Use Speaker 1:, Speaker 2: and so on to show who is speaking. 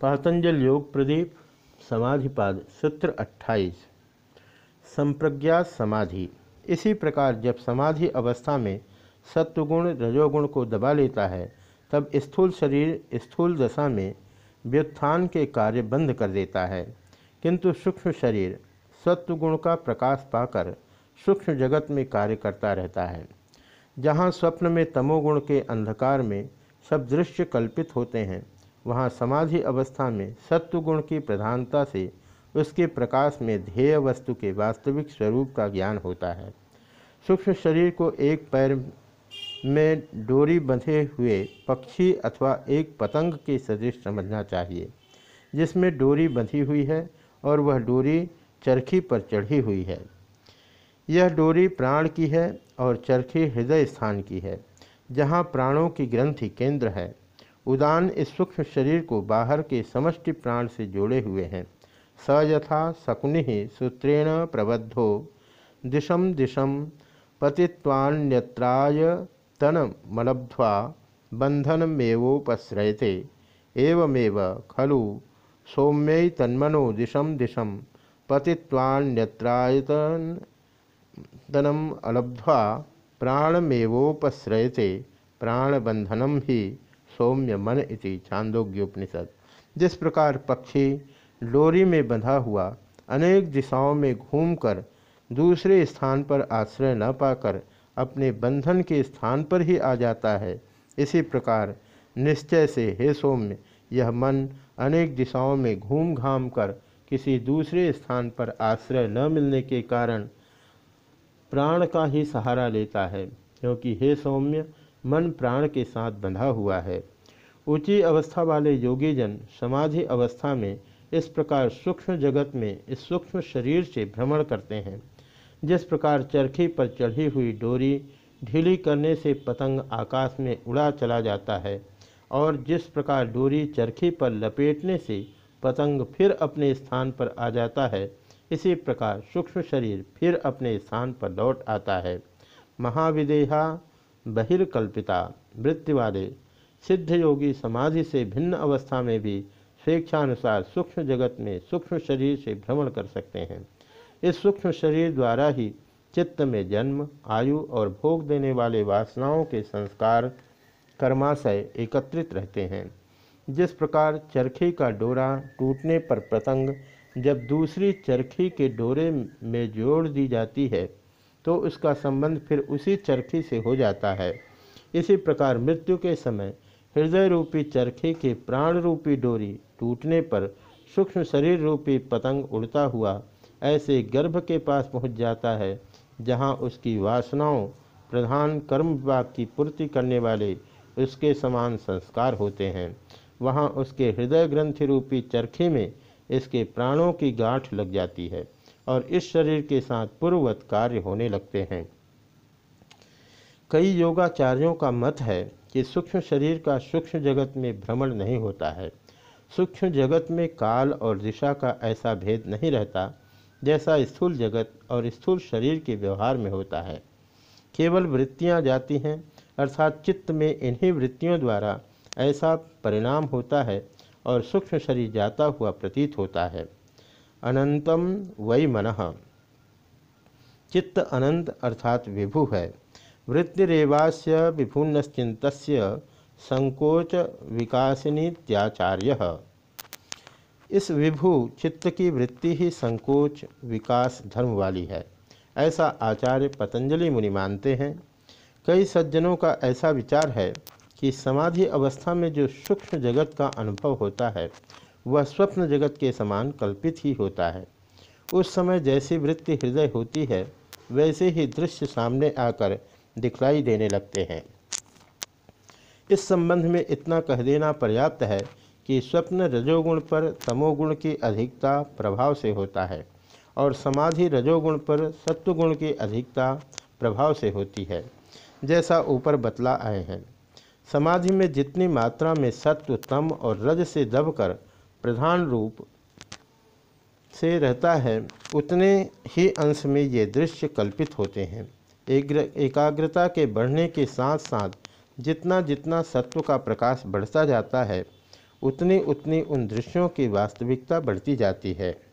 Speaker 1: पातंजल योग प्रदीप, समाधिपाद, सूत्र 28 संप्रज्ञा समाधि। इसी प्रकार जब समाधि अवस्था में सत्वगुण, रजोगुण को दबा लेता है, तब स्थूल शरीर स्थूल दशा में व्युत्थान के कार्य बंद कर देता है। किंतु सूक्ष्म शरीर सत्वगुण का प्रकाश पाकर सूक्ष्म जगत में कार्य करता रहता है। जहाँ स्वप्न में तमोगुण के अंधकार में सब दृश्य कल्पित होते हैं वहाँ समाधि अवस्था में सत्वगुण की प्रधानता से उसके प्रकाश में ध्येय वस्तु के वास्तविक स्वरूप का ज्ञान होता है। सूक्ष्म शरीर को एक पैर में डोरी बंधे हुए पक्षी अथवा एक पतंग के सदृश समझना चाहिए, जिसमें डोरी बंधी हुई है और वह डोरी चरखी पर चढ़ी हुई है। यह डोरी प्राण की है और चरखी हृदय स्थान की है, जहाँ प्राणों की ग्रंथि केंद्र है। उदान इस सूक्ष्म शरीर को बाहर के समष्टि प्राण से जोड़े हुए हैं। स यथा शकुनि सूत्रेण प्रबद्धो। दिशम दिशम पतिवान्यत्राय तनमलब्ध्वा बंधनमेवोपश्रयते एवमेव खलु सौम्य तन्मनो दिशम दिशम पतिवान्यत्रायतन तनम अलब्ध्वा प्राणमेवोपश्रयते। प्राणबंधनम ही सौम्य मन इति छांदोग्योपनिषद जिस प्रकार पक्षी डोरी में बंधा हुआ, अनेक दिशाओं में घूमकर दूसरे स्थान पर आश्रय न पाकर अपने बंधन के स्थान पर ही आ जाता है। इसी प्रकार निश्चय से, हे सौम्य, यह मन अनेक दिशाओं में घूम घाम कर किसी दूसरे स्थान पर आश्रय न मिलने के कारण प्राण का ही सहारा लेता है। क्योंकि, हे सौम्य मन प्राण के साथ बंधा हुआ है। ऊँची अवस्था वाले योगीजन समाधि अवस्था में इस प्रकार सूक्ष्म जगत में इस सूक्ष्म शरीर से भ्रमण करते हैं। जिस प्रकार चरखी पर चढ़ी हुई डोरी ढीली करने से पतंग आकाश में उड़ा चला जाता है और जिस प्रकार डोरी चरखी पर लपेटने से पतंग फिर अपने स्थान पर आ जाता है, इसी प्रकार सूक्ष्म शरीर फिर अपने स्थान पर लौट आता है। महाविदेहा बहिर्कल्पिता वृत्ति वाले सिद्ध योगी समाधि से भिन्न अवस्था में भी स्वेच्छानुसार सूक्ष्म जगत में सूक्ष्म शरीर से भ्रमण कर सकते हैं। इस सूक्ष्म शरीर द्वारा ही चित्त में जन्म, आयु और भोग देने वाले वासनाओं के संस्कार, कर्माशय एकत्रित रहते हैं। जिस प्रकार चरखी का डोरा टूटने पर पतंग जब दूसरी चरखी के डोरे में जोड़ दी जाती है तो उसका संबंध फिर उसी चरखी से हो जाता है। इसी प्रकार मृत्यु के समय हृदय रूपी चरखे के प्राण रूपी डोरी टूटने पर सूक्ष्म शरीर रूपी पतंग उड़ता हुआ ऐसे गर्भ के पास पहुँच जाता है, जहाँ उसकी वासनाओं, प्रधान कर्म विभाग की पूर्ति करने वाले उसके समान संस्कार होते हैं। वहाँ उसके हृदय ग्रंथि रूपी चरखे में इसके प्राणों की गांठ लग जाती है। और इस शरीर के साथ पूर्ववत कार्य होने लगते हैं। कई योगाचार्यों का मत है कि सूक्ष्म शरीर का सूक्ष्म जगत में भ्रमण नहीं होता है। सूक्ष्म जगत में काल और दिशा का ऐसा भेद नहीं रहता जैसा स्थूल जगत और स्थूल शरीर के व्यवहार में होता है। केवल वृत्तियाँ जाती हैं, अर्थात चित्त में इन्हीं वृत्तियों द्वारा ऐसा परिणाम होता है और सूक्ष्म शरीर जाता हुआ प्रतीत होता है। अनंतम वै मन। चित्त अनंत अर्थात विभु है। वृत्तिरेवास्य विभुन्नश्चिंत संकोच विकासिनीत्याचार्य। इस विभु चित्त की वृत्ति ही संकोच विकास धर्म वाली है। ऐसा आचार्य पतंजलि मुनि मानते हैं। कई सज्जनों का ऐसा विचार है कि समाधि अवस्था में जो सूक्ष्म जगत का अनुभव होता है वह स्वप्न जगत के समान कल्पित ही होता है। उस समय जैसी वृत्ति हृदय होती है, वैसे ही दृश्य सामने आकर दिखलाई देने लगते हैं। इस संबंध में इतना कह देना पर्याप्त है कि स्वप्न रजोगुण पर तमोगुण की अधिकता प्रभाव से होता है और समाधि रजोगुण पर सत्वगुण की अधिकता प्रभाव से होती है, जैसा ऊपर बतला आए हैं। समाधि में जितनी मात्रा में सत्व, तम और रज से दबकर प्रधान रूप से रहता है, उतने ही अंश में ये दृश्य कल्पित होते हैं। एकाग्रता के बढ़ने के साथ साथ जितना जितना सत्व का प्रकाश बढ़ता जाता है, उतनी उतनी उन दृश्यों की वास्तविकता बढ़ती जाती है।